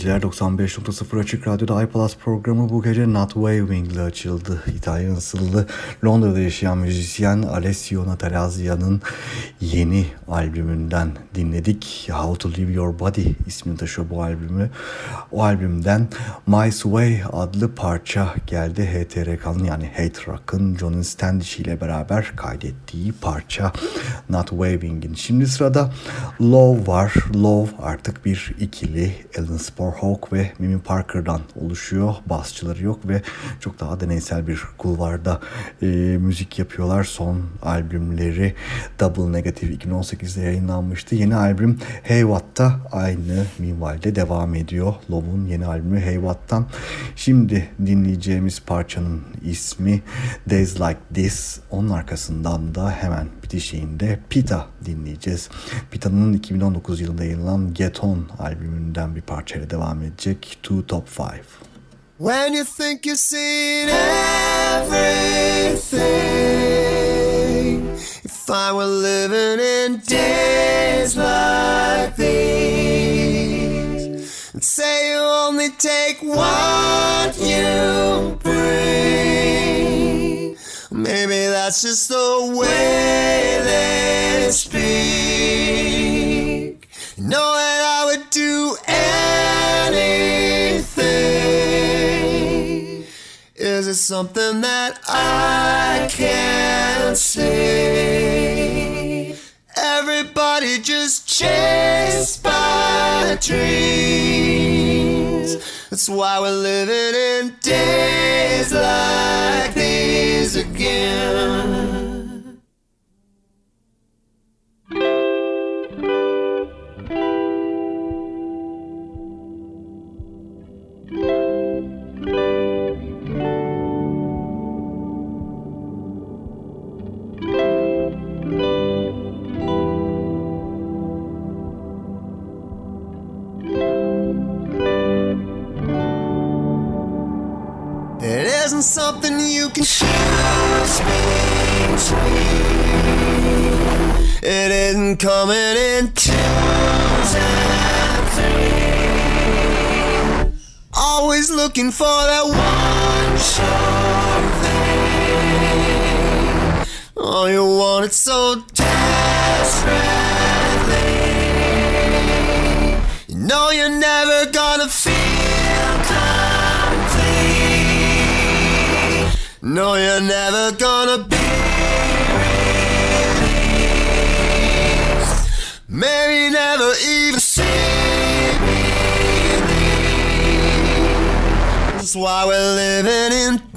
geceler 95.0 Açık Radyo'da iPlus programı bu gece Not Waving ile açıldı. İtalyan asıllı Londra'da yaşayan müzisyen Alessio Natalazia'nın yeni albümünden dinledik. How to Leave Your Body ismini taşıyor bu albümü. O albümden My Way adlı parça geldi. HTRK'nın yani Hate Rock'ın John Standish ile beraber kaydettiği parça Not Waving'in. Şimdi sırada Love var. Love artık bir ikili. Alan Sporhawk ve Mimi Parker'dan oluşuyor. Basçıları yok ve çok daha deneysel bir kulvarda e, müzik yapıyorlar. Son albümleri Double Negative 2018'de yayınlanmıştı. Yeni albüm Hey What'ta aynı minvalde devam ediyor. Love'un yeni albümü Hey What'tan. Şimdi dinleyeceğimiz parçanın ismi Days Like This. Onun arkasından da hemen bitişiğinde Pita dinleyeceğiz. Pita'nın 2019 yılında yayınlanan Get On albümünden bir parçayla devam edecek. Two Top Five. When you think you've seen everything, I were living in days like these, and say you only take what you bring, maybe that's just the way they speak. You know that I would do Is it something that I can't see? Everybody just chased by dreams. That's why we're living in days like these again. Isn't something you can choose between. It isn't coming in twos and threes. Always looking for that one sure thing. Oh, you want it so desperately. You know you're never gonna feel complete. No, you're never gonna be released. Maybe never even see relief. That's why we're living in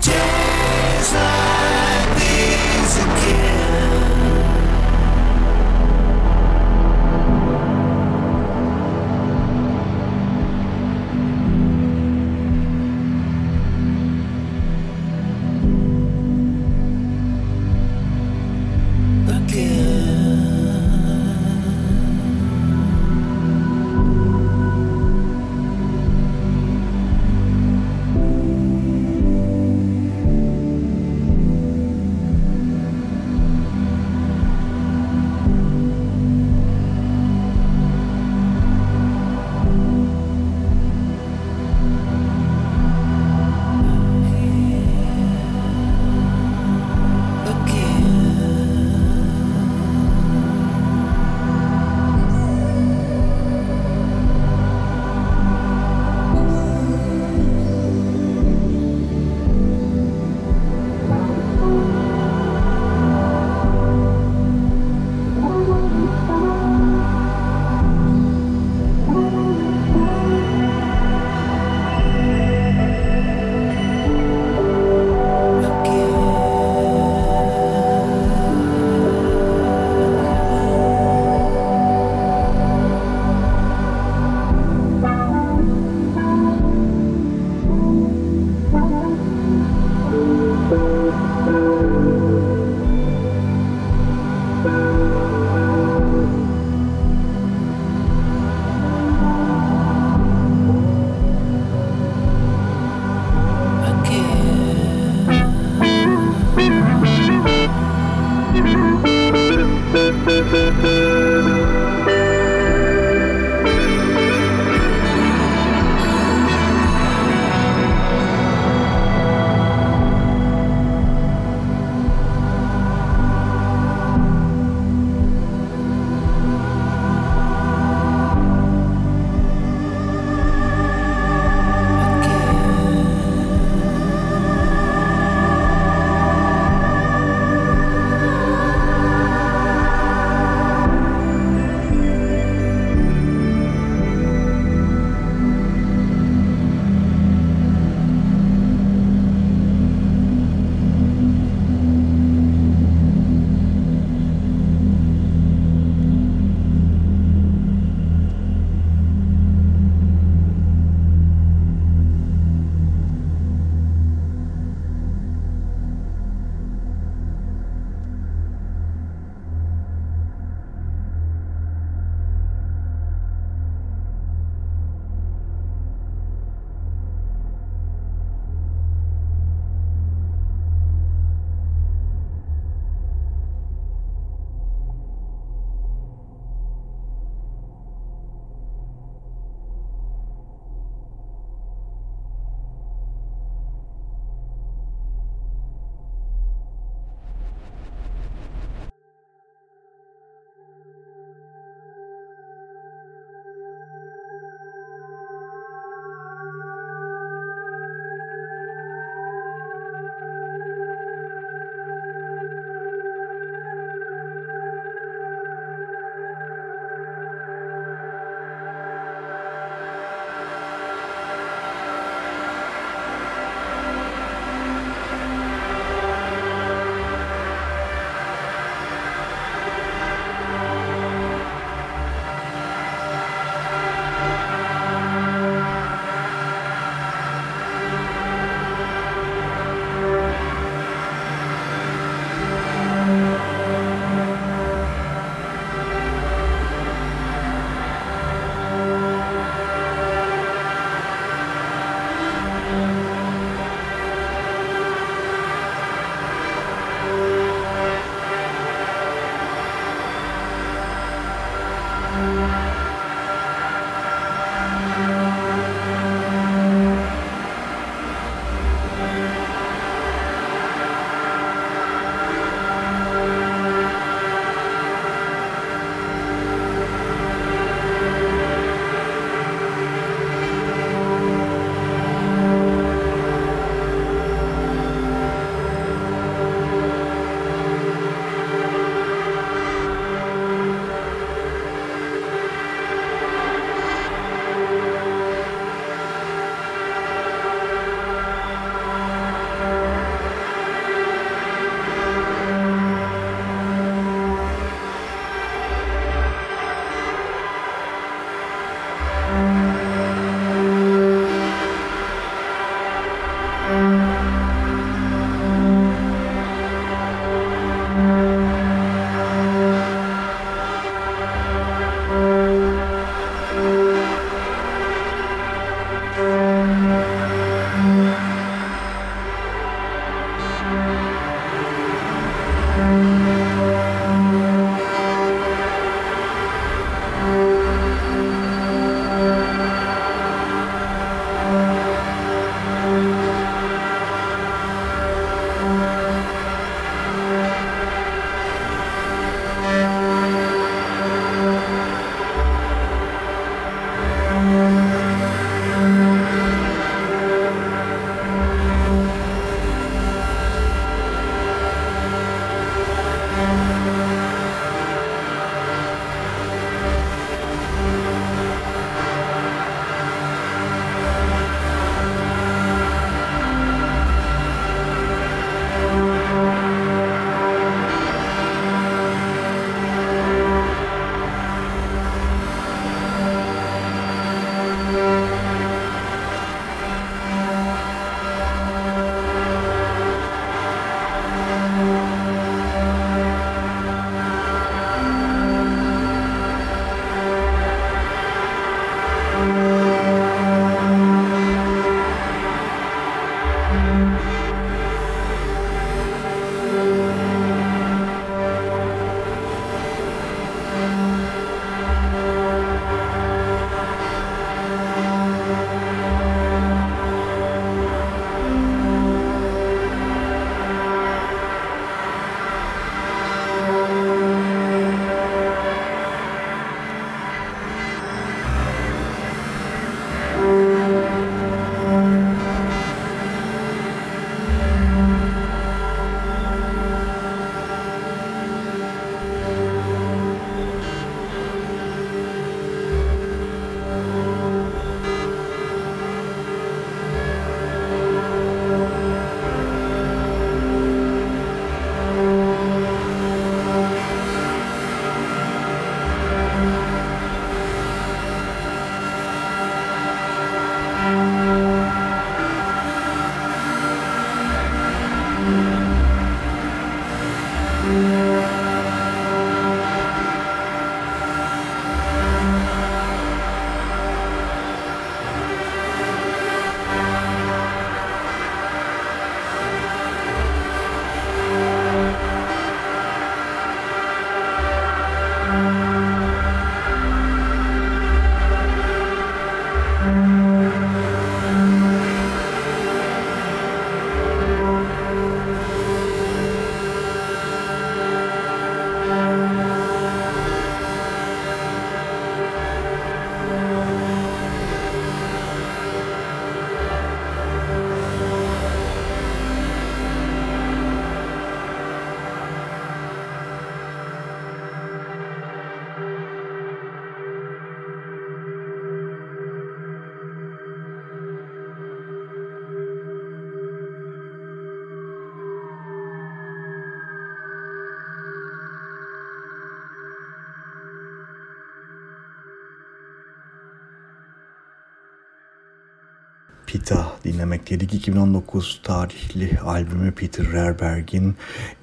dinlemekteydik. 2019 tarihli albümü Peter Rerberg'in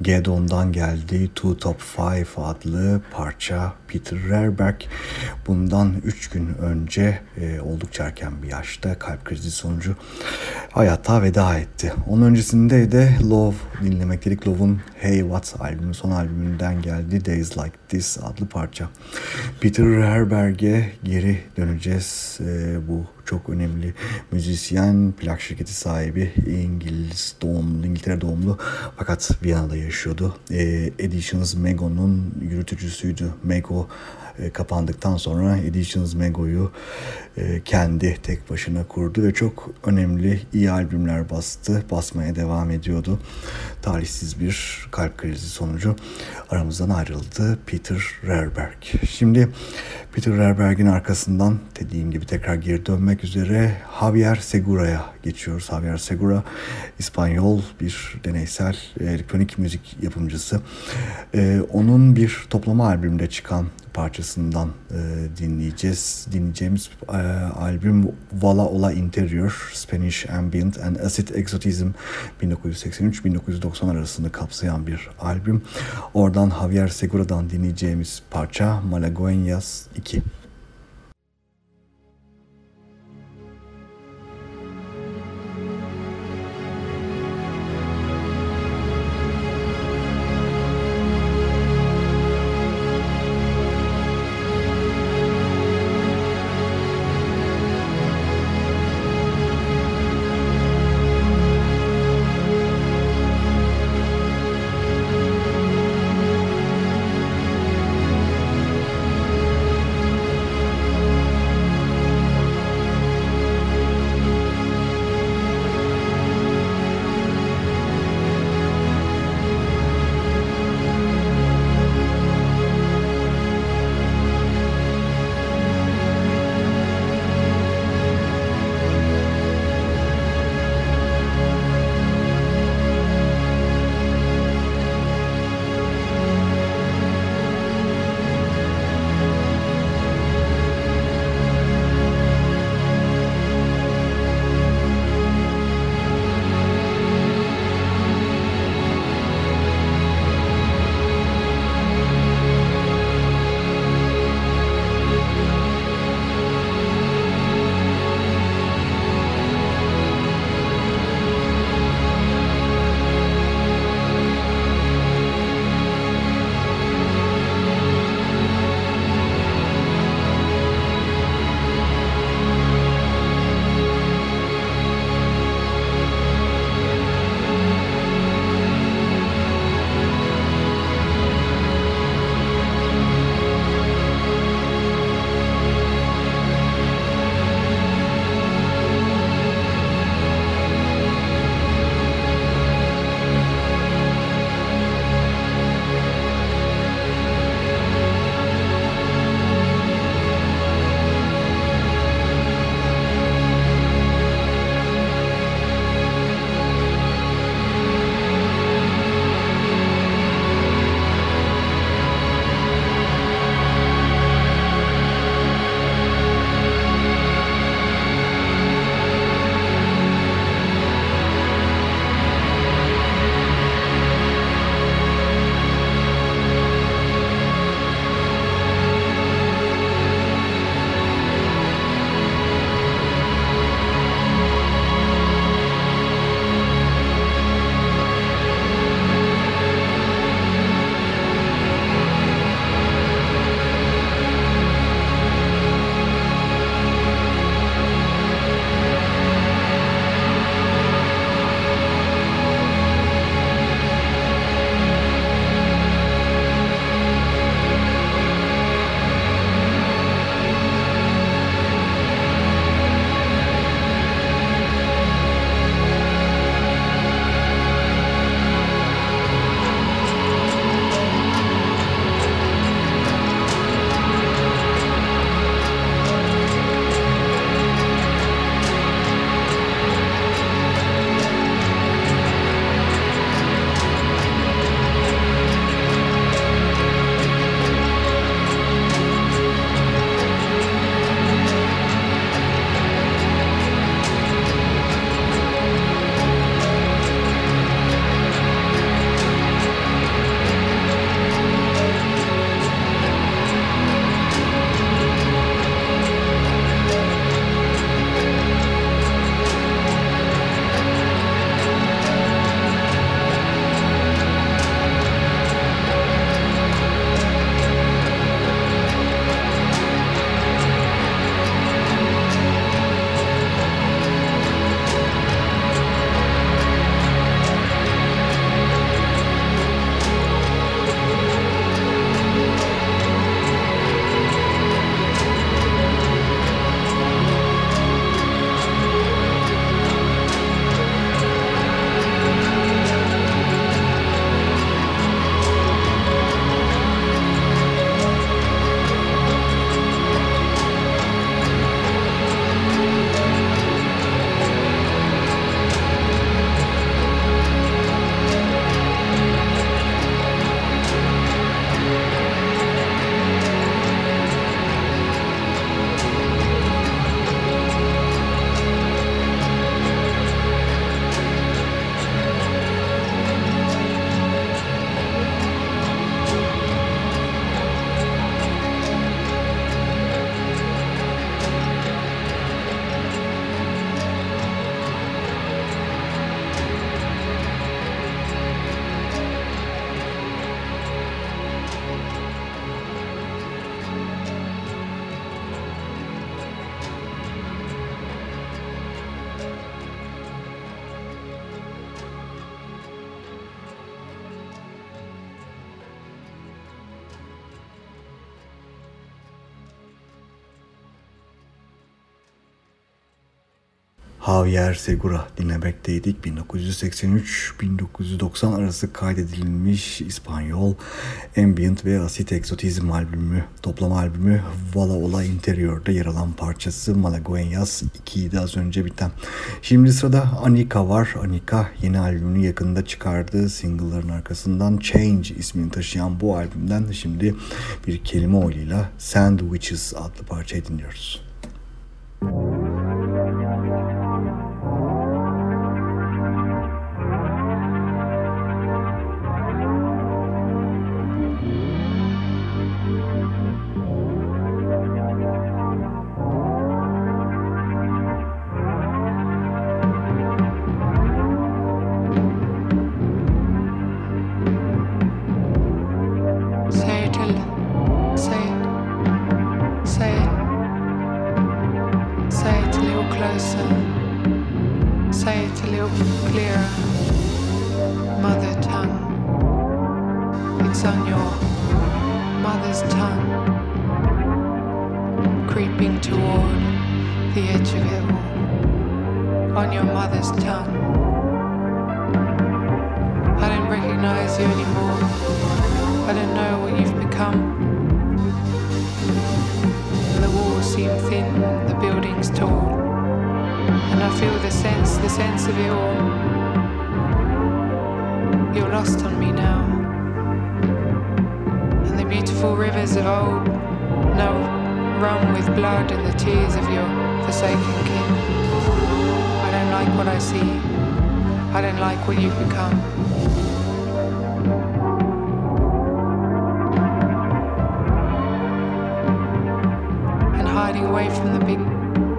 Gedon'dan geldi Two Top Five adlı parça. Peter Rerberg bundan 3 gün önce e, oldukça erken bir yaşta kalp krizi sonucu hayata veda etti. Onun öncesinde de Love dinlemekteydik. Love'un Hey What albümü son albümünden geldi Days Like This adlı parça. Peter Rerberg'e geri döneceğiz. E, bu çok önemli müzisyen, plak şirketi sahibi, İngiliz doğumlu, İngiltere doğumlu fakat Viyana'da yaşıyordu. E, Editions Mego'nun yürütücüsüydü. Mego e, kapandıktan sonra Editions Mego'yu e, kendi tek başına kurdu ve çok önemli iyi albümler bastı. Basmaya devam ediyordu. Talihsiz bir kalp krizi sonucu aramızdan ayrıldı Peter Rerberg. Şimdi Peter Rerberg'in arkasından dediğim gibi tekrar geri dönmek üzere Javier Segura'ya geçiyoruz. Javier Segura İspanyol bir deneysel elektronik müzik yapımcısı. Ee, onun bir toplama albümünde çıkan parçasından e, dinleyeceğiz. Dinleyeceğimiz e, albüm Vala Ola Interior, Spanish Ambient and Acid Exotism 1983-1990 arasını kapsayan bir albüm. Oradan Javier Segura'dan dinleyeceğimiz parça Malagueñas 2. Javier Segura dinlemekteydik. 1983-1990 arası kaydedilmiş İspanyol Ambient ve Asit Exotizm albümü, toplama albümü Vala Ola Interior'da yer alan parçası Malagueñas 2'ydi az önce biten. Şimdi sırada Anika var. Anika yeni albümünü yakında çıkardığı single'ların arkasından Change ismini taşıyan bu albümden şimdi bir kelime oyuyla Sandwiches adlı parçayı dinliyoruz. Müzik I don't like what you've become. And hiding away from the big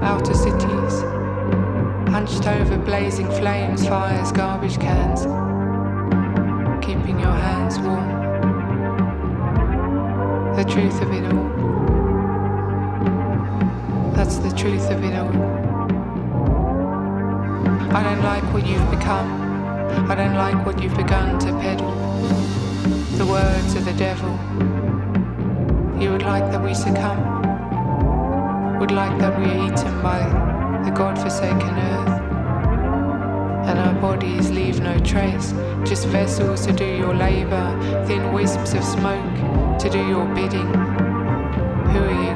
outer cities, hunched over blazing flames, fires, garbage cans, keeping your hands warm. The truth of it all. That's the truth of it all. I don't like what you've become. I don't like what you've begun to peddle. The words of the devil. You would like that we succumb. Would like that we are eaten by the God-forsaken earth. And our bodies leave no trace, just vessels to do your labor, thin wisps of smoke to do your bidding. Who are you?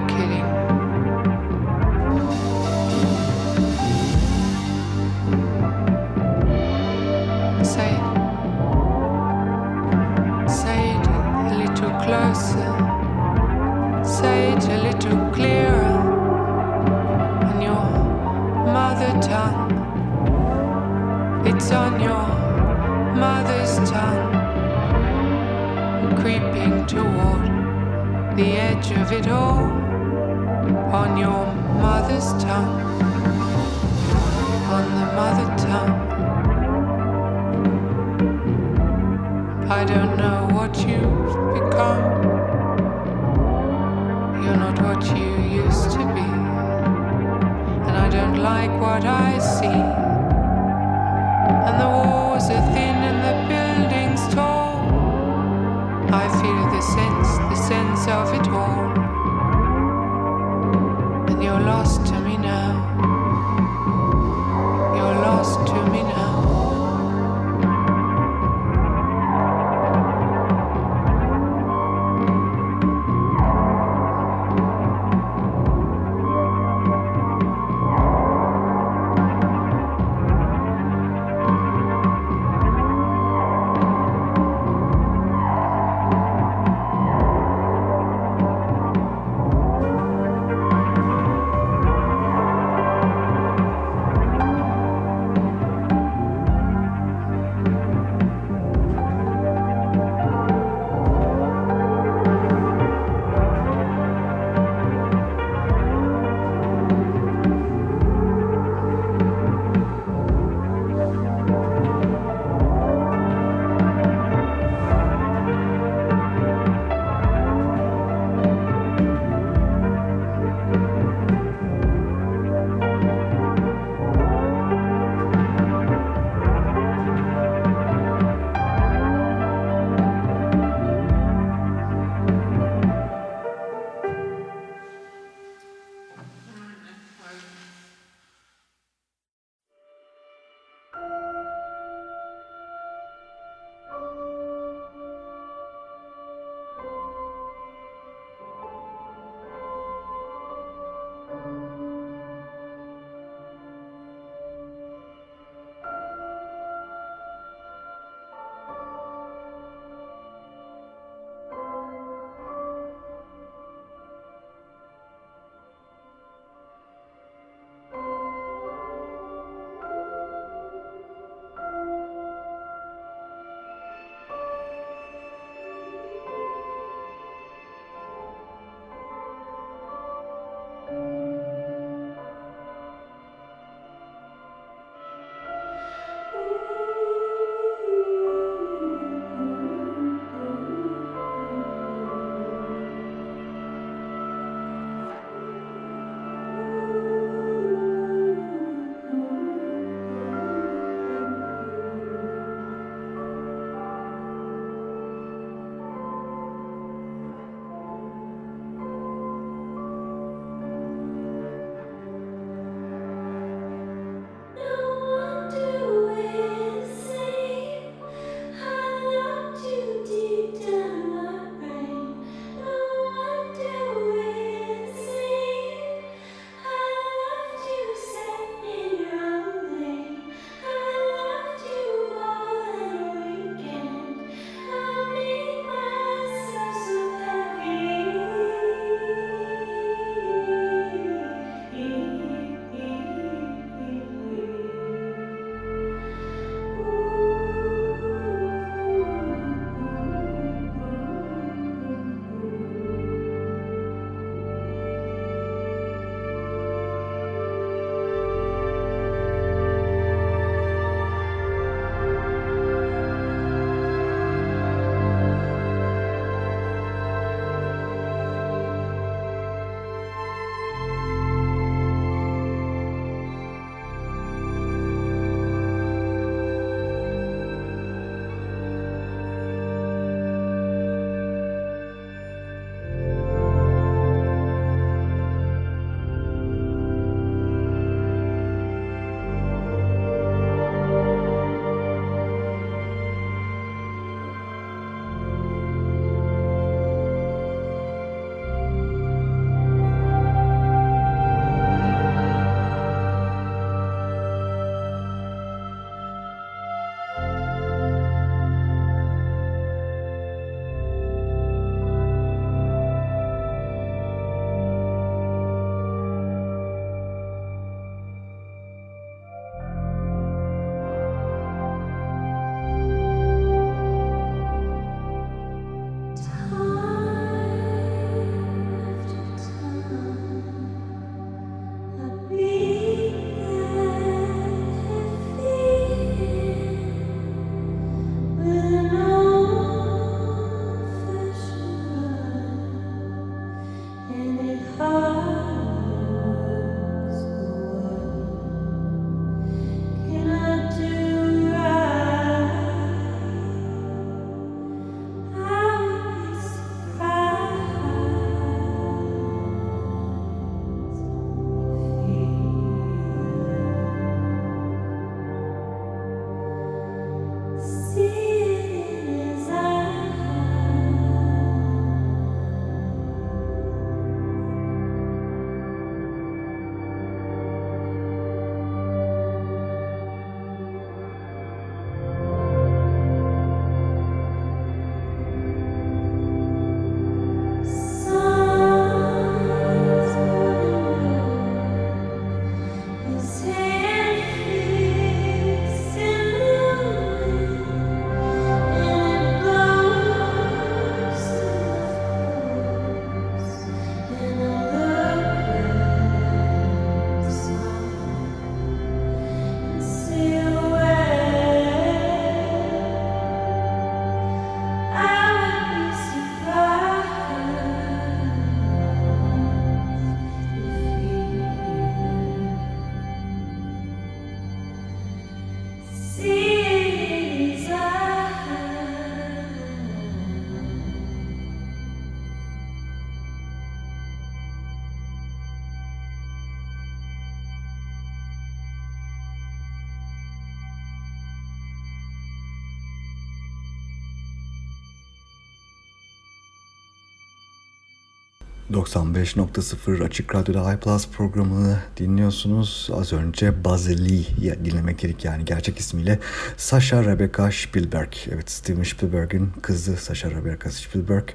95.0 Açık Radyo'da iPlus programını dinliyorsunuz. Az önce Bazili dinlemek dedik yani gerçek ismiyle Sasha Rebecca Spielberg. Evet Steven Spielberg'in kızı Sasha Rebecca Spielberg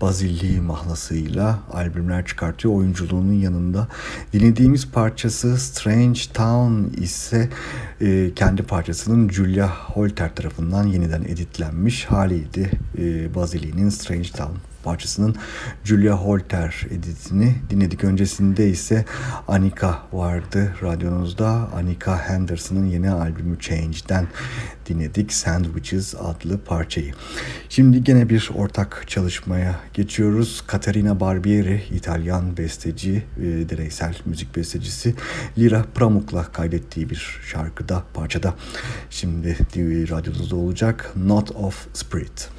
Bazili mahlasıyla albümler çıkartıyor. Oyunculuğunun yanında dinlediğimiz parçası Strange Town ise e, kendi parçasının Julia Holter tarafından yeniden editlenmiş haliydi. E, Bazili'nin Strange Town parçasının Julia Holter editini dinledik. Öncesinde ise Anika vardı radyonuzda. Anika Henderson'ın yeni albümü Change'den dinledik. Sandwiches adlı parçayı. Şimdi gene bir ortak çalışmaya geçiyoruz. Caterina Barbieri, İtalyan besteci, e, direysel müzik bestecisi Lira Pramuk'la kaydettiği bir şarkıda, parçada. Şimdi radyonuzda olacak. Not of Spirit.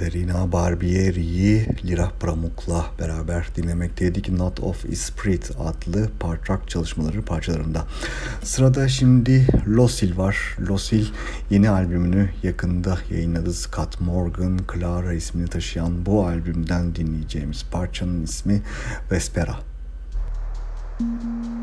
Katerina Barbieri'yi Lira Pramuk'la beraber dinlemekteydik. Not of Esprit adlı parçak çalışmaları parçalarında. Sırada şimdi Losil var. Losil yeni albümünü yakında yayınladı. Scott Morgan, Clara ismini taşıyan bu albümden dinleyeceğimiz parçanın ismi Vespera. Müzik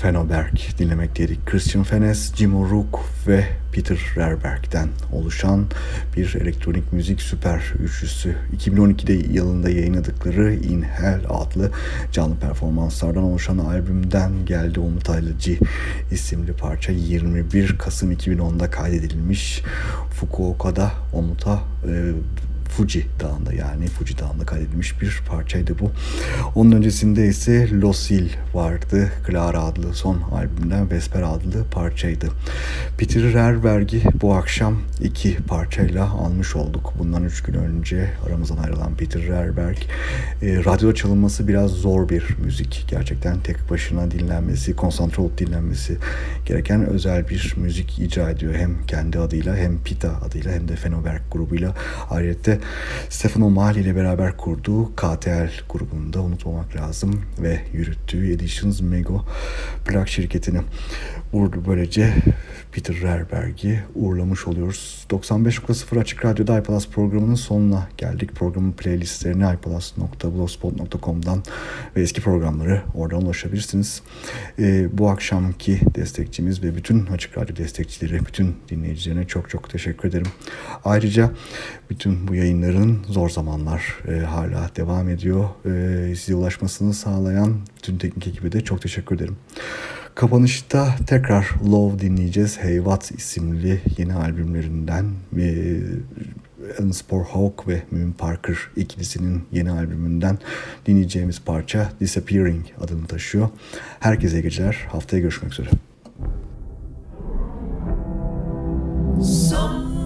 Fenoberg dinlemekteydik. Christian Fenes, Jim O'Rourke ve Peter Rerberg'den oluşan bir elektronik müzik süper üçlüsü. 2012'de yılında yayınladıkları In Hell adlı canlı performanslardan oluşan albümden geldi Umut Aylıcı isimli parça 21 Kasım 2010'da kaydedilmiş. Fukuoka'da Umut'a e, Fuji Dağı'nda yani Fuji Dağı'nda kaydedilmiş bir parçaydı bu. Onun öncesinde ise Losil vardı. Clara adlı son albümden Vesper adlı parçaydı. Peter Rerberg'i bu akşam iki parçayla almış olduk. Bundan üç gün önce aramızdan ayrılan Peter Rerberg. E, radyoda çalınması biraz zor bir müzik. Gerçekten tek başına dinlenmesi, konsantre olup dinlenmesi gereken özel bir müzik icra ediyor. Hem kendi adıyla hem Pita adıyla hem de Fenoberg grubuyla. Ayrıca Stefan O'Malley ile beraber kurduğu KTL grubunda unutmamak lazım ve yürüttüğü Editions Mego plak şirketini. Burada böylece Peter Rerberg'i uğurlamış oluyoruz. 95.0 Açık Radyo'da iPlus programının sonuna geldik. Programın playlistlerini iPlus.blogspot.com'dan ve eski programları oradan ulaşabilirsiniz. Ee, bu akşamki destekçimiz ve bütün Açık Radyo destekçileri, bütün dinleyicilerine çok çok teşekkür ederim. Ayrıca bütün bu yayınların zor zamanlar e, hala devam ediyor. E, size ulaşmasını sağlayan bütün teknik ekibe de çok teşekkür ederim. Kapanışta tekrar Love dinleyeceğiz. Hey What isimli yeni albümlerinden e, Alan Sporhawk ve Moon Parker ikilisinin yeni albümünden dinleyeceğimiz parça Disappearing adını taşıyor. Herkese iyi geceler. Haftaya görüşmek üzere. Somewhere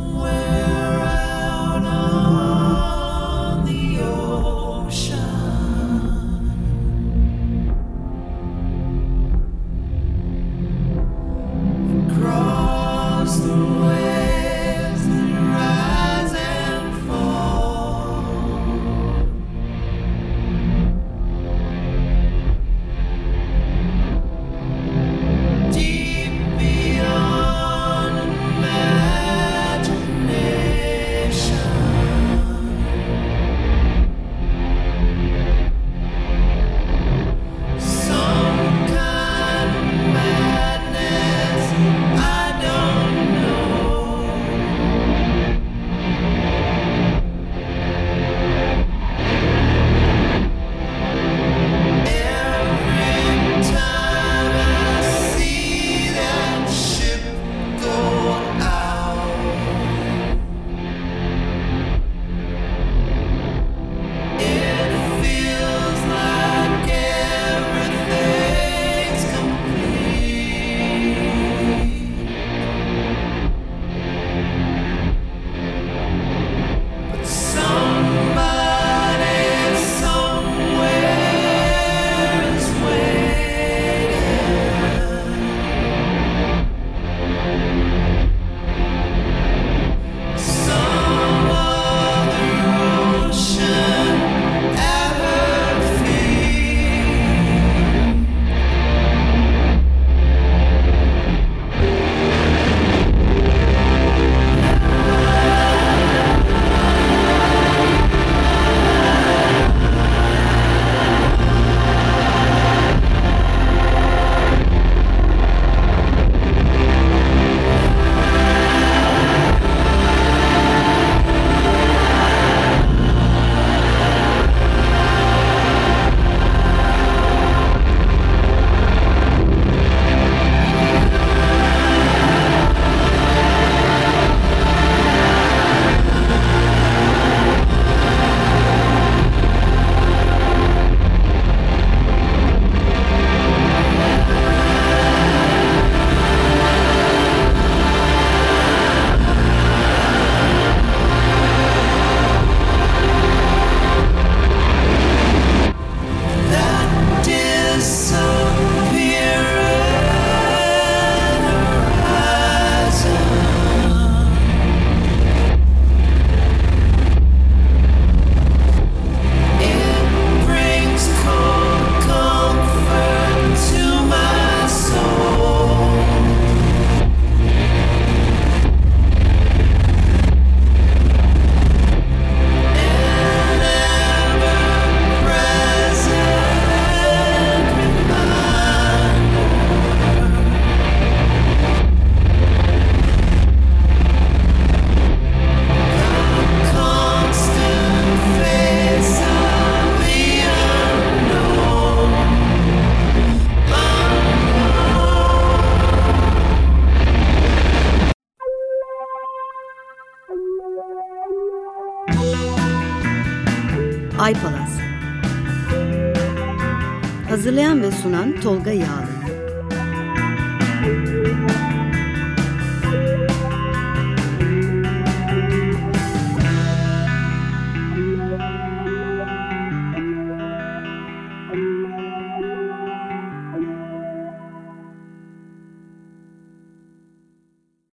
Tolga Yağlı.